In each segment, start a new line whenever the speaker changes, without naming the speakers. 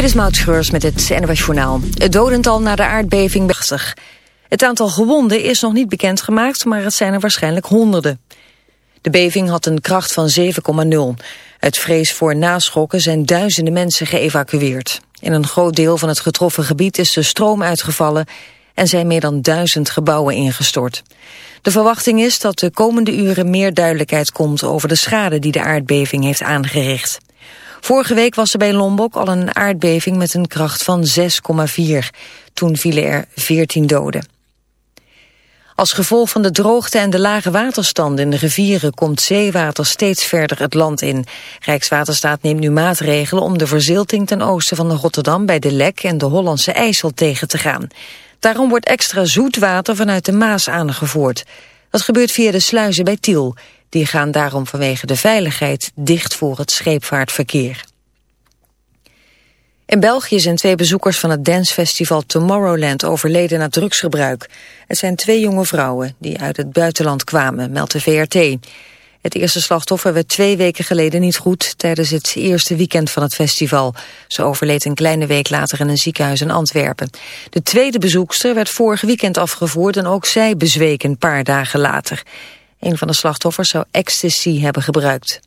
Dit is Maud Schreurs met het NWS Journaal. Het dodental na de aardbeving 80. Het aantal gewonden is nog niet bekendgemaakt, maar het zijn er waarschijnlijk honderden. De beving had een kracht van 7,0. Uit vrees voor naschokken zijn duizenden mensen geëvacueerd. In een groot deel van het getroffen gebied is de stroom uitgevallen... en zijn meer dan duizend gebouwen ingestort. De verwachting is dat de komende uren meer duidelijkheid komt... over de schade die de aardbeving heeft aangericht. Vorige week was er bij Lombok al een aardbeving met een kracht van 6,4. Toen vielen er 14 doden. Als gevolg van de droogte en de lage waterstanden in de rivieren komt zeewater steeds verder het land in. Rijkswaterstaat neemt nu maatregelen om de verzilting ten oosten van Rotterdam bij de Lek en de Hollandse IJssel tegen te gaan. Daarom wordt extra zoet water vanuit de Maas aangevoerd. Dat gebeurt via de sluizen bij Tiel. Die gaan daarom vanwege de veiligheid dicht voor het scheepvaartverkeer. In België zijn twee bezoekers van het dancefestival Tomorrowland overleden na drugsgebruik. Het zijn twee jonge vrouwen die uit het buitenland kwamen, meldt de VRT. Het eerste slachtoffer werd twee weken geleden niet goed tijdens het eerste weekend van het festival. Ze overleed een kleine week later in een ziekenhuis in Antwerpen. De tweede bezoekster werd vorig weekend afgevoerd en ook zij bezweken een paar dagen later. Een van de slachtoffers zou ecstasy hebben gebruikt.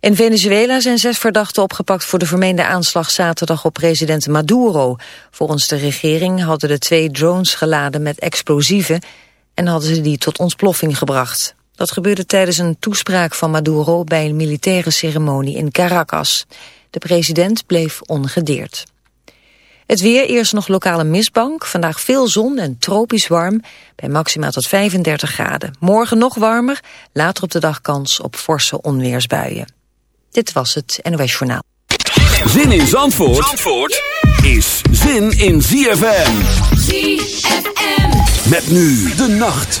In Venezuela zijn zes verdachten opgepakt voor de vermeende aanslag zaterdag op president Maduro. Volgens de regering hadden de twee drones geladen met explosieven en hadden ze die tot ontploffing gebracht. Dat gebeurde tijdens een toespraak van Maduro bij een militaire ceremonie in Caracas. De president bleef ongedeerd. Het weer, eerst nog lokale mistbank. Vandaag veel zon en tropisch warm, bij maximaal tot 35 graden. Morgen nog warmer, later op de dag kans op forse onweersbuien. Dit was het NOS Journaal.
Zin in Zandvoort, Zandvoort is zin in ZFM. ZFM. Met nu de nacht.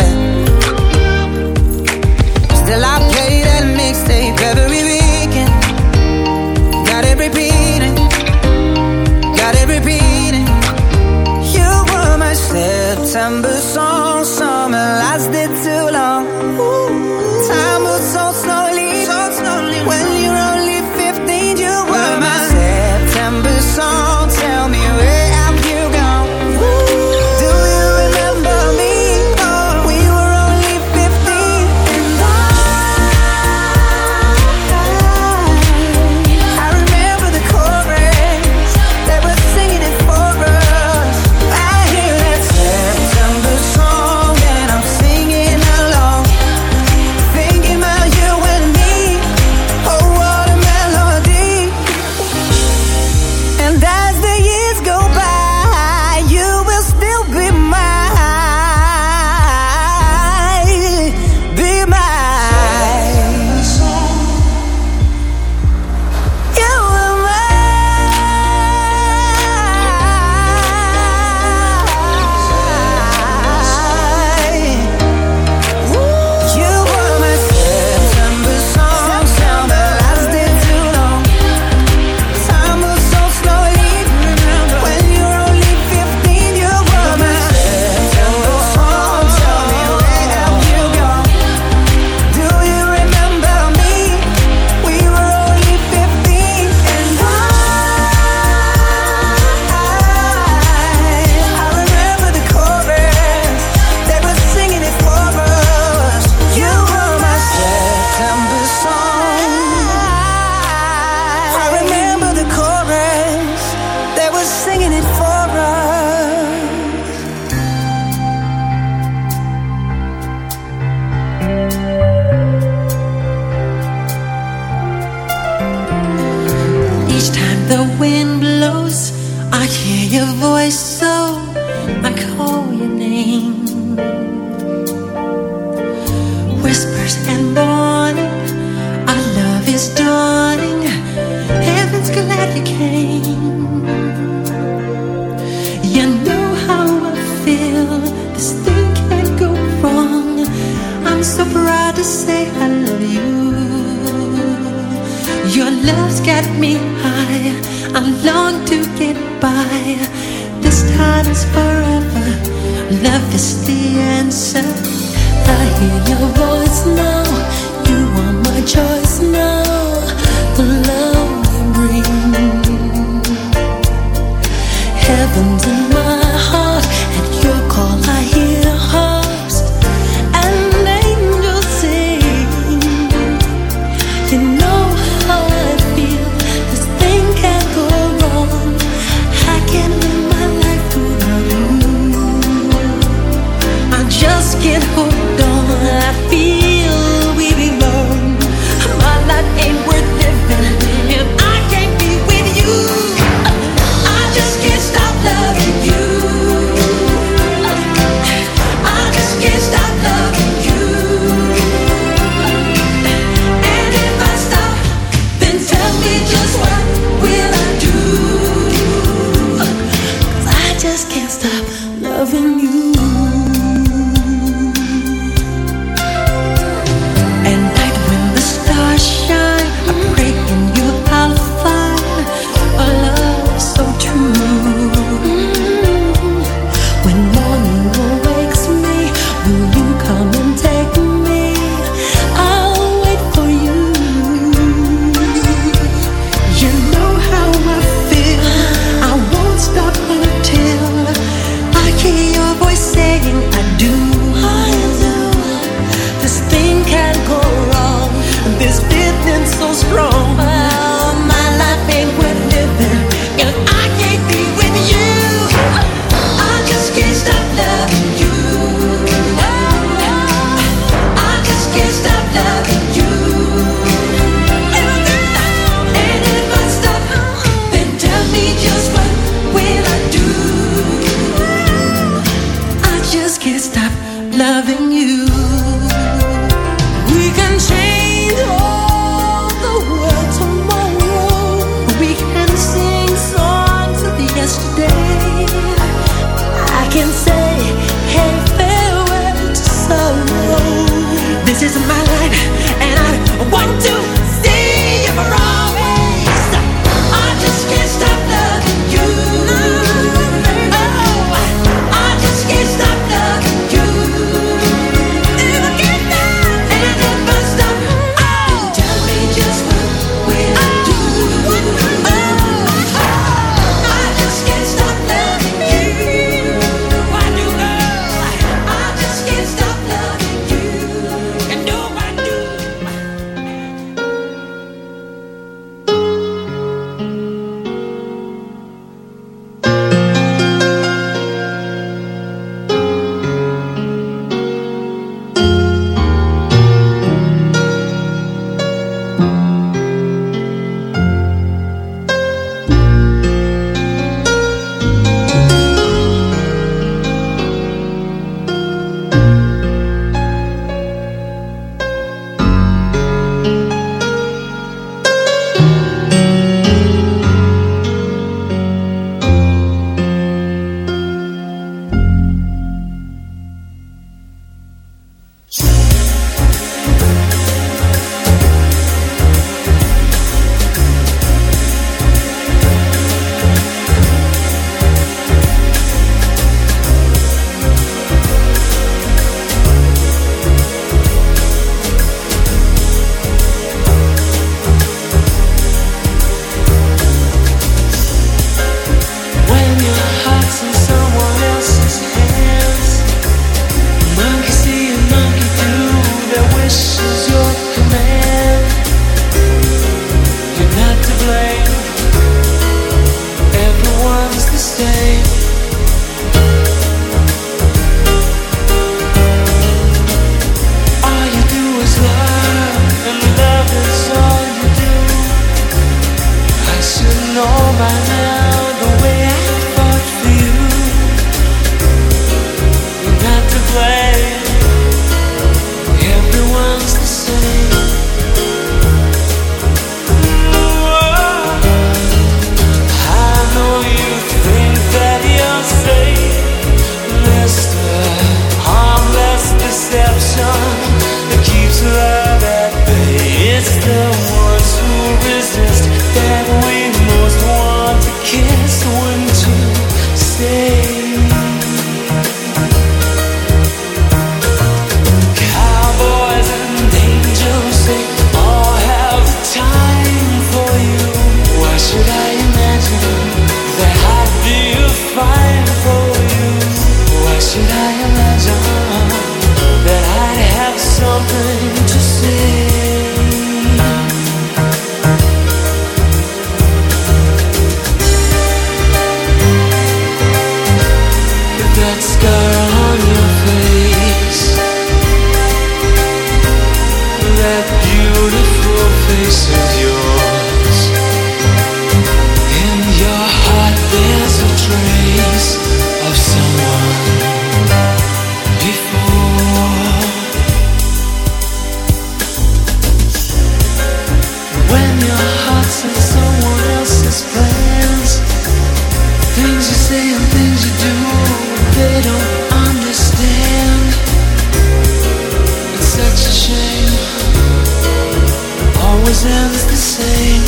It's the same.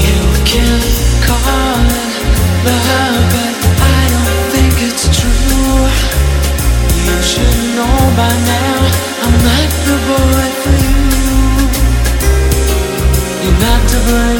You can call it love, but I don't think it's true. You should know by now I'm not the boy for you. You're not to blame.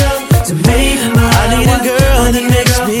to make
I need a girl that makes me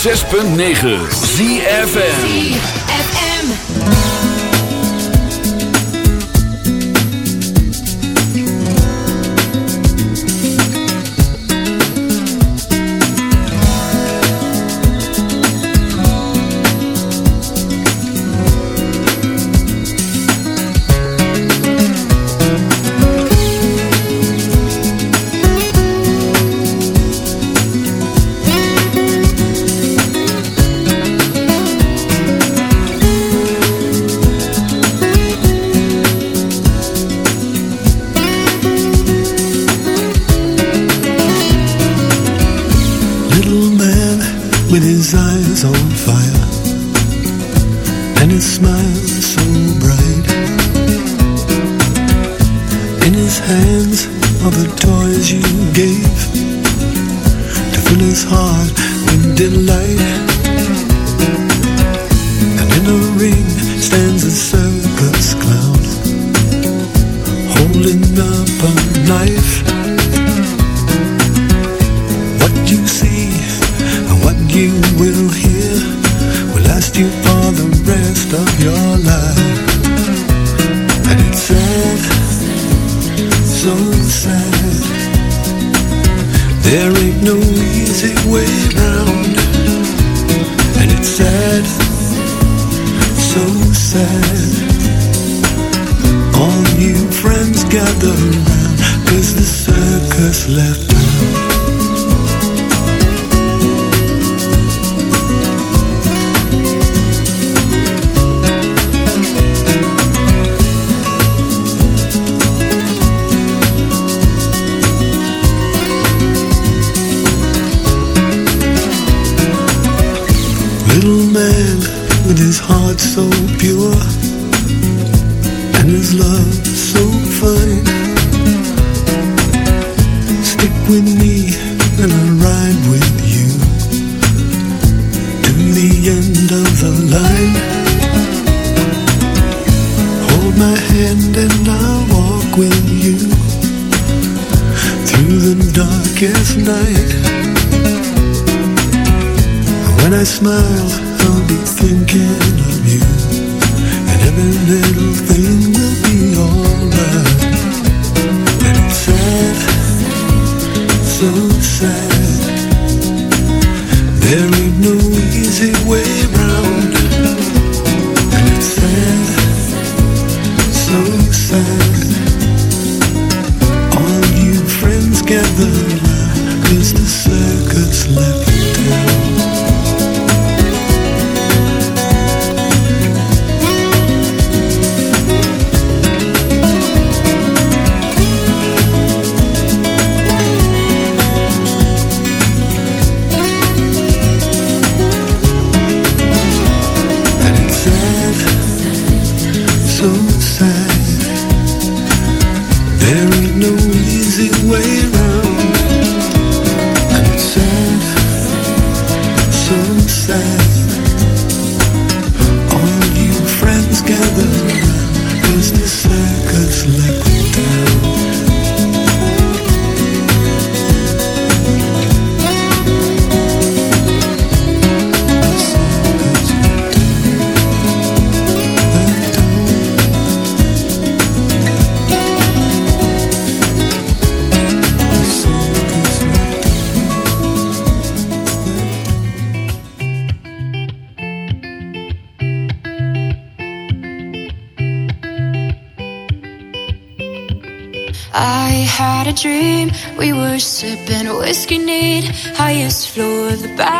106.9
ZFN so sad All new friends gather round Cause the circus left town. You.
highest floor of the back